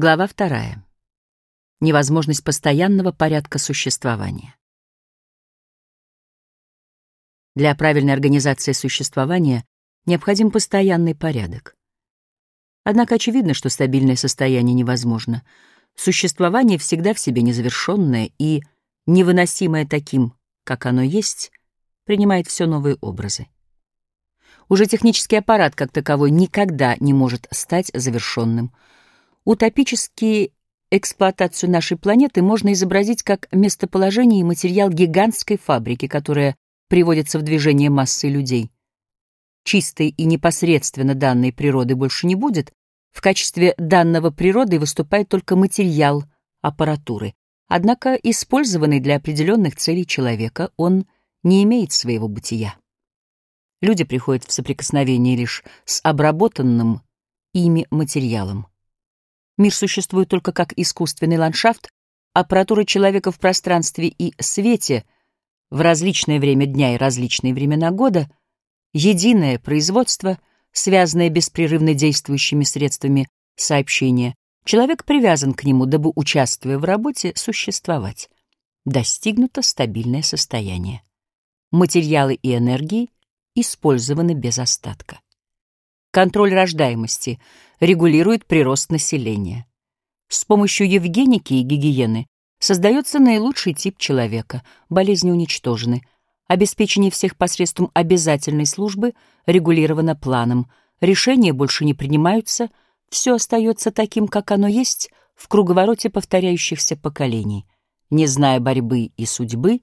Глава вторая. Невозможность постоянного порядка существования. Для правильной организации существования необходим постоянный порядок. Однако очевидно, что стабильное состояние невозможно. Существование всегда в себе незавершенное и, невыносимое таким, как оно есть, принимает все новые образы. Уже технический аппарат как таковой никогда не может стать завершенным. Утопически эксплуатацию нашей планеты можно изобразить как местоположение и материал гигантской фабрики, которая приводится в движение массы людей. Чистой и непосредственно данной природы больше не будет. В качестве данного природы выступает только материал аппаратуры. Однако, использованный для определенных целей человека, он не имеет своего бытия. Люди приходят в соприкосновение лишь с обработанным ими материалом. Мир существует только как искусственный ландшафт, аппаратура человека в пространстве и свете в различное время дня и различные времена года, единое производство, связанное беспрерывно действующими средствами сообщения. Человек привязан к нему, дабы, участвуя в работе, существовать. Достигнуто стабильное состояние. Материалы и энергии использованы без остатка. Контроль рождаемости регулирует прирост населения. С помощью евгеники и гигиены создается наилучший тип человека, болезни уничтожены, обеспечение всех посредством обязательной службы регулировано планом, решения больше не принимаются, все остается таким, как оно есть, в круговороте повторяющихся поколений. Не зная борьбы и судьбы,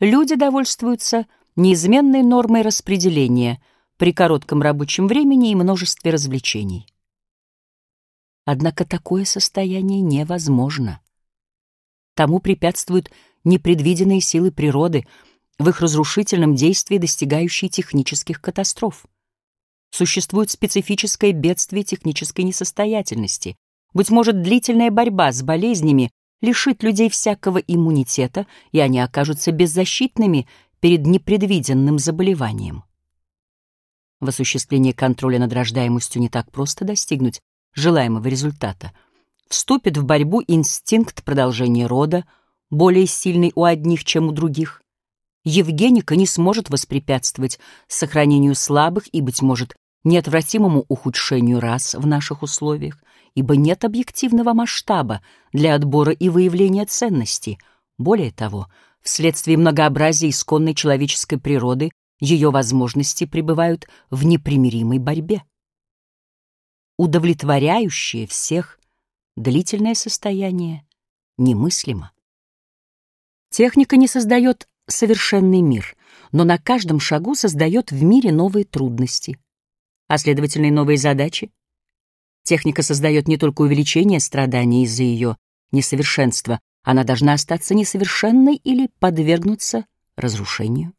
люди довольствуются неизменной нормой распределения при коротком рабочем времени и множестве развлечений. Однако такое состояние невозможно. Тому препятствуют непредвиденные силы природы в их разрушительном действии, достигающие технических катастроф. Существует специфическое бедствие технической несостоятельности. Быть может, длительная борьба с болезнями лишит людей всякого иммунитета, и они окажутся беззащитными перед непредвиденным заболеванием. В осуществлении контроля над рождаемостью не так просто достигнуть желаемого результата. Вступит в борьбу инстинкт продолжения рода, более сильный у одних, чем у других. Евгеника не сможет воспрепятствовать сохранению слабых и, быть может, неотвратимому ухудшению рас в наших условиях, ибо нет объективного масштаба для отбора и выявления ценностей. Более того, Вследствие многообразия исконной человеческой природы ее возможности пребывают в непримиримой борьбе. Удовлетворяющее всех длительное состояние немыслимо. Техника не создает совершенный мир, но на каждом шагу создает в мире новые трудности, а следовательно и новые задачи. Техника создает не только увеличение страданий из-за ее несовершенства, она должна остаться несовершенной или подвергнуться разрушению.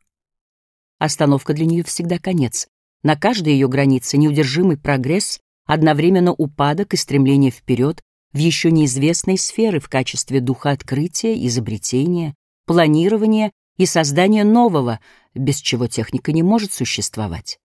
Остановка для нее всегда конец. На каждой ее границе неудержимый прогресс, одновременно упадок и стремление вперед в еще неизвестные сферы в качестве духа открытия, изобретения, планирования и создания нового, без чего техника не может существовать.